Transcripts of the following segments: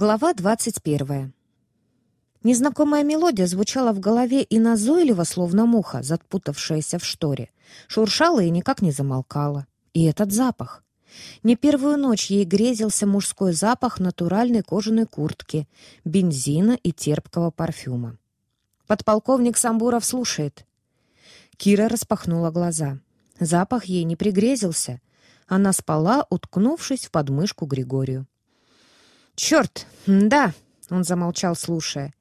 Глава двадцать первая. Незнакомая мелодия звучала в голове и назойливо, словно муха, запутавшаяся в шторе. Шуршала и никак не замолкала. И этот запах. Не первую ночь ей грезился мужской запах натуральной кожаной куртки, бензина и терпкого парфюма. Подполковник Самбуров слушает. Кира распахнула глаза. Запах ей не пригрезился. Она спала, уткнувшись в подмышку Григорию. «Черт! Да!» — он замолчал, слушая.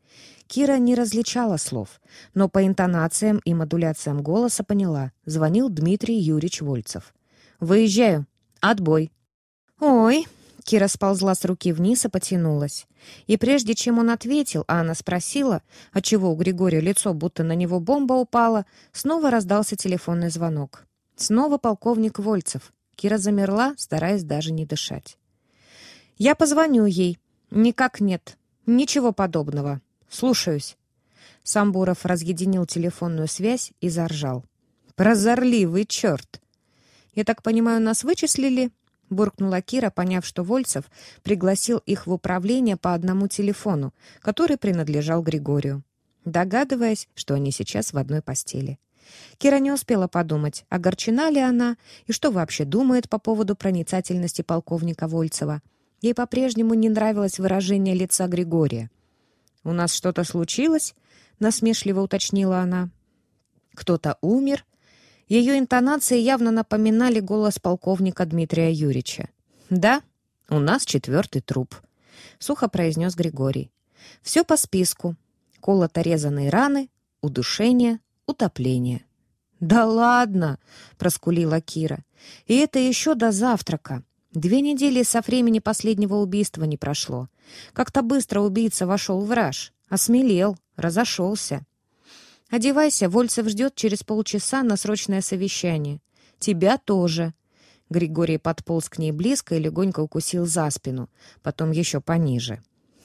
Кира не различала слов, но по интонациям и модуляциям голоса поняла. Звонил Дмитрий Юрьевич Вольцев. «Выезжаю. Отбой». «Ой!» — Кира сползла с руки вниз и потянулась. И прежде чем он ответил, а она спросила, отчего у Григория лицо, будто на него бомба упала, снова раздался телефонный звонок. Снова полковник Вольцев. Кира замерла, стараясь даже не дышать. «Я позвоню ей». «Никак нет. Ничего подобного. Слушаюсь». Самбуров разъединил телефонную связь и заржал. «Прозорливый черт!» «Я так понимаю, нас вычислили?» — буркнула Кира, поняв, что Вольцев пригласил их в управление по одному телефону, который принадлежал Григорию, догадываясь, что они сейчас в одной постели. Кира не успела подумать, огорчена ли она и что вообще думает по поводу проницательности полковника Вольцева — Ей по-прежнему не нравилось выражение лица Григория. «У нас что-то случилось?» — насмешливо уточнила она. «Кто-то умер?» Ее интонации явно напоминали голос полковника Дмитрия Юрьевича. «Да, у нас четвертый труп», — сухо произнес Григорий. «Все по списку. Колото-резанные раны, удушение, утопление». «Да ладно!» — проскулила Кира. «И это еще до завтрака. Две недели со времени последнего убийства не прошло. Как-то быстро убийца вошел в раж, осмелел, разошелся. «Одевайся, Вольцев ждет через полчаса на срочное совещание. Тебя тоже». Григорий подполз к ней близко и легонько укусил за спину, потом еще пониже.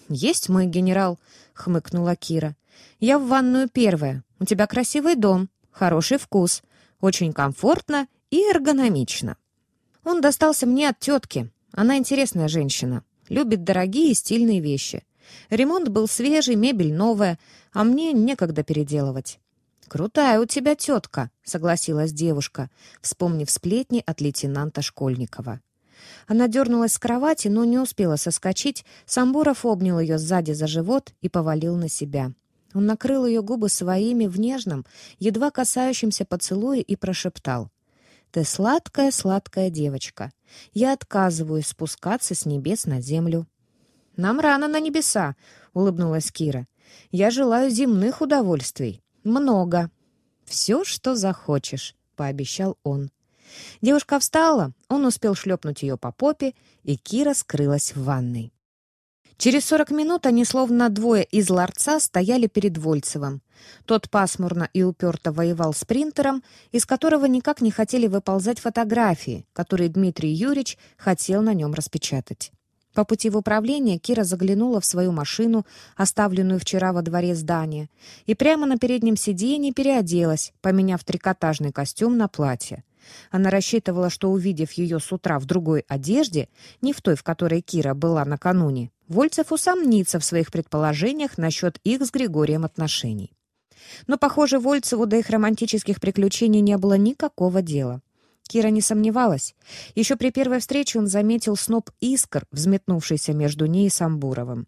«Есть мой генерал», — хмыкнула Кира. «Я в ванную первая. У тебя красивый дом, хороший вкус, очень комфортно и эргономично». Он достался мне от тетки. Она интересная женщина. Любит дорогие и стильные вещи. Ремонт был свежий, мебель новая, а мне некогда переделывать. «Крутая у тебя тетка», — согласилась девушка, вспомнив сплетни от лейтенанта Школьникова. Она дернулась с кровати, но не успела соскочить. Самбуров обнял ее сзади за живот и повалил на себя. Он накрыл ее губы своими в нежном, едва касающемся поцелуе и прошептал. Ты сладкая-сладкая девочка. Я отказываюсь спускаться с небес на землю». «Нам рано на небеса», — улыбнулась Кира. «Я желаю земных удовольствий. Много». «Все, что захочешь», — пообещал он. Девушка встала, он успел шлепнуть ее по попе, и Кира скрылась в ванной. Через сорок минут они, словно двое из ларца, стояли перед Вольцевым. Тот пасмурно и уперто воевал с принтером, из которого никак не хотели выползать фотографии, которые Дмитрий Юрьевич хотел на нем распечатать. По пути в управление Кира заглянула в свою машину, оставленную вчера во дворе здания, и прямо на переднем сиденье переоделась, поменяв трикотажный костюм на платье. Она рассчитывала, что, увидев ее с утра в другой одежде, не в той, в которой Кира была накануне, Вольцев усомнится в своих предположениях насчет их с Григорием отношений. Но, похоже, Вольцеву до их романтических приключений не было никакого дела. Кира не сомневалась. Еще при первой встрече он заметил сноп искр, взметнувшийся между ней и Самбуровым.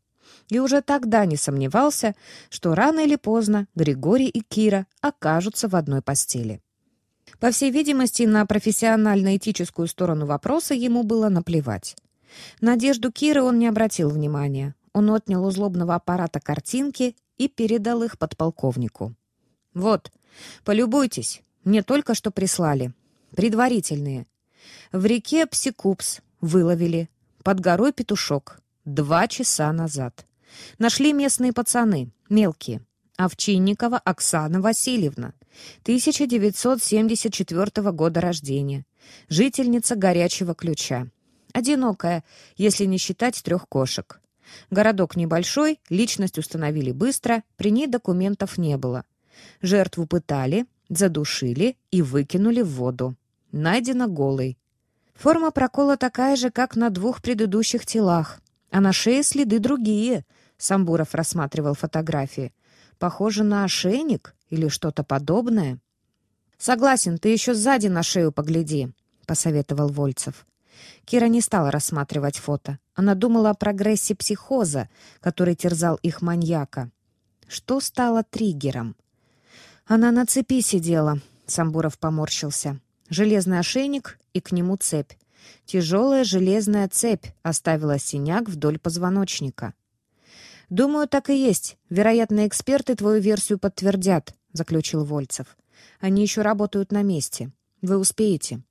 И уже тогда не сомневался, что рано или поздно Григорий и Кира окажутся в одной постели. По всей видимости, на профессионально-этическую сторону вопроса ему было наплевать. На одежду Киры он не обратил внимания. Он отнял у злобного аппарата картинки и передал их подполковнику. «Вот, полюбуйтесь, мне только что прислали. Предварительные. В реке Псикупс выловили. Под горой петушок. Два часа назад. Нашли местные пацаны, мелкие. Овчинникова Оксана Васильевна, 1974 года рождения. Жительница горячего ключа. Одинокая, если не считать трех кошек. Городок небольшой, личность установили быстро, при ней документов не было. Жертву пытали, задушили и выкинули в воду. Найдена голой. Форма прокола такая же, как на двух предыдущих телах. А на шее следы другие. Самбуров рассматривал фотографии. Похоже на ошейник или что-то подобное. «Согласен, ты еще сзади на шею погляди», — посоветовал Вольцев. Кира не стала рассматривать фото. Она думала о прогрессе психоза, который терзал их маньяка. Что стало триггером? Она на цепи сидела, Самбуров поморщился. Железный ошейник и к нему цепь. Тяжелая железная цепь оставила синяк вдоль позвоночника. «Думаю, так и есть. Вероятно, эксперты твою версию подтвердят», — заключил Вольцев. «Они еще работают на месте. Вы успеете».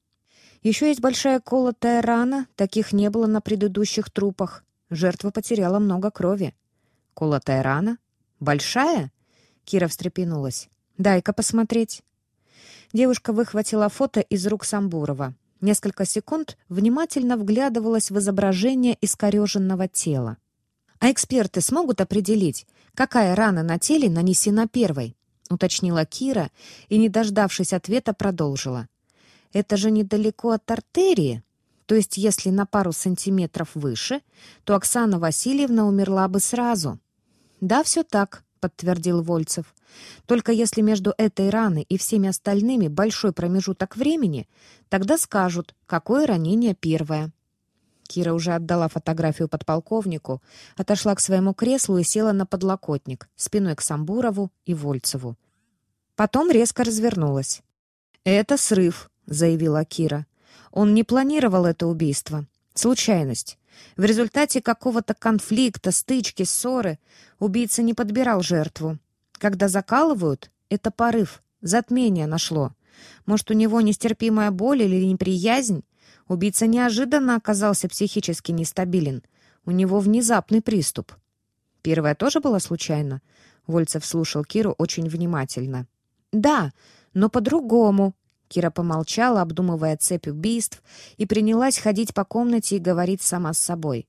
Еще есть большая колотая рана, таких не было на предыдущих трупах. Жертва потеряла много крови. Колотая рана? Большая? Кира встрепенулась. Дай-ка посмотреть. Девушка выхватила фото из рук Самбурова. Несколько секунд внимательно вглядывалась в изображение искореженного тела. «А эксперты смогут определить, какая рана на теле нанесена первой?» — уточнила Кира и, не дождавшись ответа, продолжила. Это же недалеко от артерии. То есть, если на пару сантиметров выше, то Оксана Васильевна умерла бы сразу. Да, все так, подтвердил Вольцев. Только если между этой раной и всеми остальными большой промежуток времени, тогда скажут, какое ранение первое. Кира уже отдала фотографию подполковнику, отошла к своему креслу и села на подлокотник, спиной к Самбурову и Вольцеву. Потом резко развернулась. «Это срыв», — заявила Кира. «Он не планировал это убийство. Случайность. В результате какого-то конфликта, стычки, ссоры убийца не подбирал жертву. Когда закалывают, это порыв, затмение нашло. Может, у него нестерпимая боль или неприязнь? Убийца неожиданно оказался психически нестабилен. У него внезапный приступ. Первое тоже было случайно? Вольцев слушал Киру очень внимательно. «Да, но по-другому», Кира помолчала, обдумывая цепь убийств, и принялась ходить по комнате и говорить сама с собой.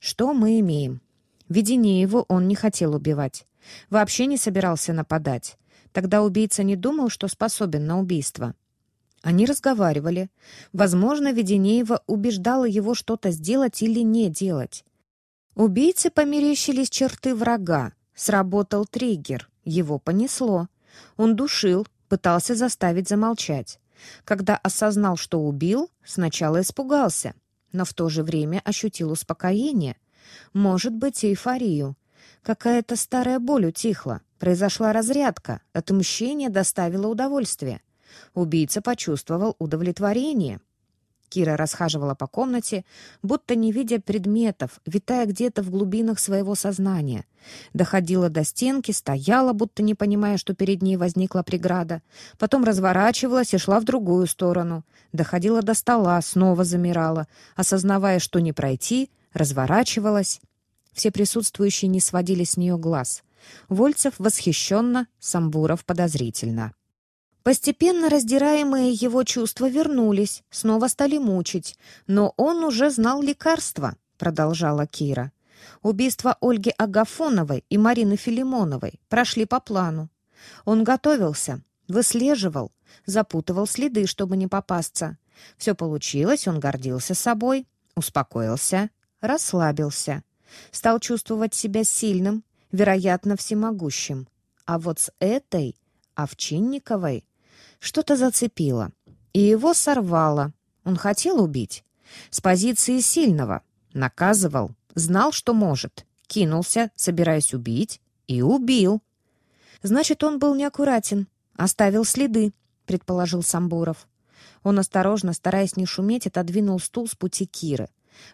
«Что мы имеем?» Веденееву он не хотел убивать. Вообще не собирался нападать. Тогда убийца не думал, что способен на убийство. Они разговаривали. Возможно, Веденеева убеждала его что-то сделать или не делать. Убийце померещились черты врага. Сработал триггер. Его понесло. Он душил, пытался заставить замолчать. Когда осознал, что убил, сначала испугался, но в то же время ощутил успокоение. Может быть, эйфорию. Какая-то старая боль утихла, произошла разрядка, отмщение доставило удовольствие. Убийца почувствовал удовлетворение. Кира расхаживала по комнате, будто не видя предметов, витая где-то в глубинах своего сознания. Доходила до стенки, стояла, будто не понимая, что перед ней возникла преграда. Потом разворачивалась и шла в другую сторону. Доходила до стола, снова замирала, осознавая, что не пройти, разворачивалась. Все присутствующие не сводили с нее глаз. Вольцев восхищенно, Самбуров подозрительно. Постепенно раздираемые его чувства вернулись, снова стали мучить. Но он уже знал лекарства, продолжала Кира. Убийства Ольги Агафоновой и Марины Филимоновой прошли по плану. Он готовился, выслеживал, запутывал следы, чтобы не попасться. Все получилось, он гордился собой, успокоился, расслабился. Стал чувствовать себя сильным, вероятно, всемогущим. А вот с этой, Овчинниковой, что-то зацепило, и его сорвало. Он хотел убить. С позиции сильного. Наказывал. Знал, что может. Кинулся, собираясь убить. И убил. Значит, он был неаккуратен. Оставил следы, предположил Самбуров. Он осторожно, стараясь не шуметь, отодвинул стул с пути Киры.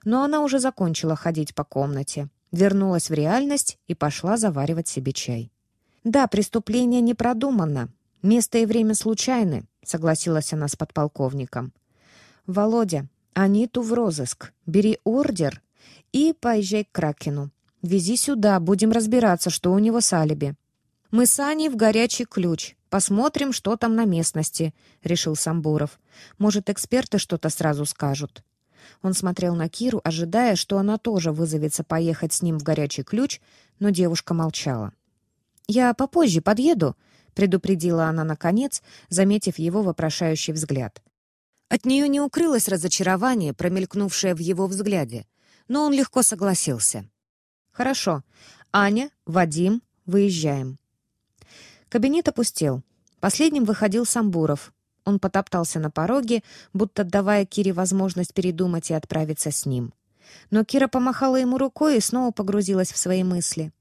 Но она уже закончила ходить по комнате, вернулась в реальность и пошла заваривать себе чай. Да, преступление не продумано, «Место и время случайны», — согласилась она с подполковником. «Володя, Аниту в розыск. Бери ордер и поезжай к Кракену. Вези сюда, будем разбираться, что у него с алиби». «Мы с Аней в горячий ключ. Посмотрим, что там на местности», — решил Самбуров. «Может, эксперты что-то сразу скажут». Он смотрел на Киру, ожидая, что она тоже вызовется поехать с ним в горячий ключ, но девушка молчала. «Я попозже подъеду», — предупредила она наконец, заметив его вопрошающий взгляд. От нее не укрылось разочарование, промелькнувшее в его взгляде. но он легко согласился. «Хорошо. Аня, Вадим, выезжаем». Кабинет опустел. Последним выходил Самбуров. Он потоптался на пороге, будто давая Кире возможность передумать и отправиться с ним. Но Кира помахала ему рукой и снова погрузилась в свои мысли.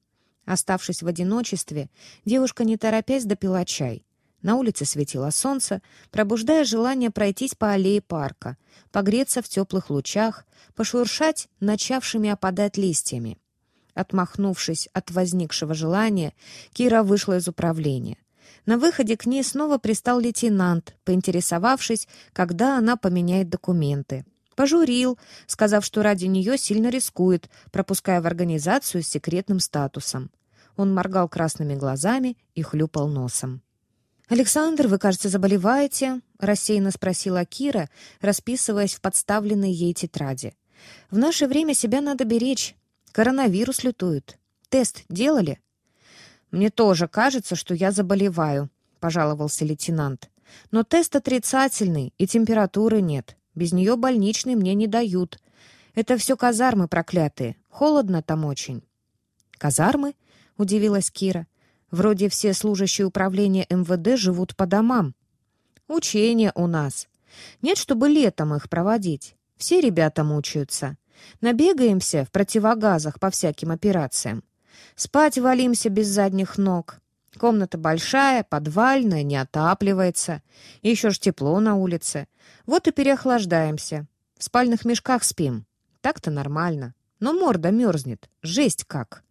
Оставшись в одиночестве, девушка, не торопясь, допила чай. На улице светило солнце, пробуждая желание пройтись по аллее парка, погреться в теплых лучах, пошуршать начавшими опадать листьями. Отмахнувшись от возникшего желания, Кира вышла из управления. На выходе к ней снова пристал лейтенант, поинтересовавшись, когда она поменяет документы. Пожурил, сказав, что ради нее сильно рискует, пропуская в организацию с секретным статусом. Он моргал красными глазами и хлюпал носом. «Александр, вы, кажется, заболеваете?» — рассеянно спросила Кира, расписываясь в подставленной ей тетради. «В наше время себя надо беречь. Коронавирус лютует. Тест делали?» «Мне тоже кажется, что я заболеваю», — пожаловался лейтенант. «Но тест отрицательный, и температуры нет. Без нее больничный мне не дают. Это все казармы проклятые. Холодно там очень». «Казармы?» — удивилась Кира. Вроде все служащие управления МВД живут по домам. Учения у нас. Нет, чтобы летом их проводить. Все ребята мучаются. Набегаемся в противогазах по всяким операциям. Спать валимся без задних ног. Комната большая, подвальная, не отапливается. Еще ж тепло на улице. Вот и переохлаждаемся. В спальных мешках спим. Так-то нормально. Но морда мерзнет. Жесть как.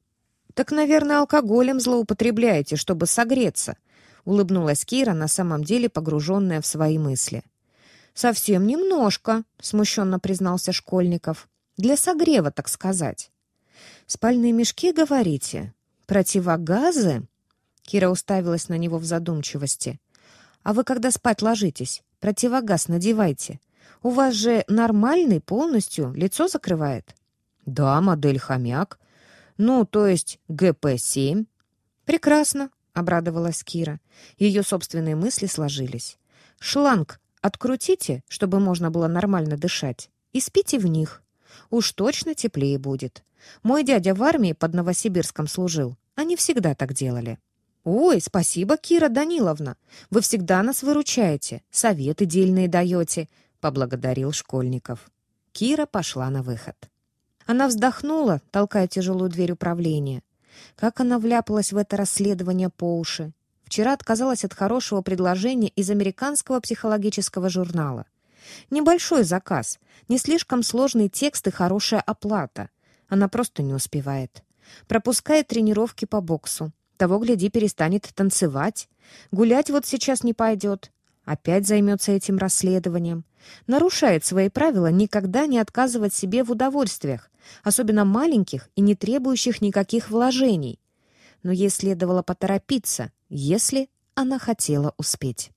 «Так, наверное, алкоголем злоупотребляете, чтобы согреться», — улыбнулась Кира, на самом деле погруженная в свои мысли. «Совсем немножко», — смущенно признался Школьников. «Для согрева, так сказать». «Спальные мешки, говорите? Противогазы?» Кира уставилась на него в задумчивости. «А вы, когда спать ложитесь, противогаз надевайте. У вас же нормальный полностью, лицо закрывает?» «Да, модель хомяк», «Ну, то есть ГП-7?» «Прекрасно», — обрадовалась Кира. Ее собственные мысли сложились. «Шланг открутите, чтобы можно было нормально дышать, и спите в них. Уж точно теплее будет. Мой дядя в армии под Новосибирском служил. Они всегда так делали». «Ой, спасибо, Кира Даниловна. Вы всегда нас выручаете, советы дельные даете», — поблагодарил Школьников. Кира пошла на выход. Она вздохнула, толкая тяжелую дверь управления. Как она вляпалась в это расследование по уши. Вчера отказалась от хорошего предложения из американского психологического журнала. Небольшой заказ, не слишком сложный текст и хорошая оплата. Она просто не успевает. Пропускает тренировки по боксу. Того, гляди, перестанет танцевать. Гулять вот сейчас не пойдет. Опять займется этим расследованием. Нарушает свои правила никогда не отказывать себе в удовольствиях, особенно маленьких и не требующих никаких вложений. Но ей следовало поторопиться, если она хотела успеть.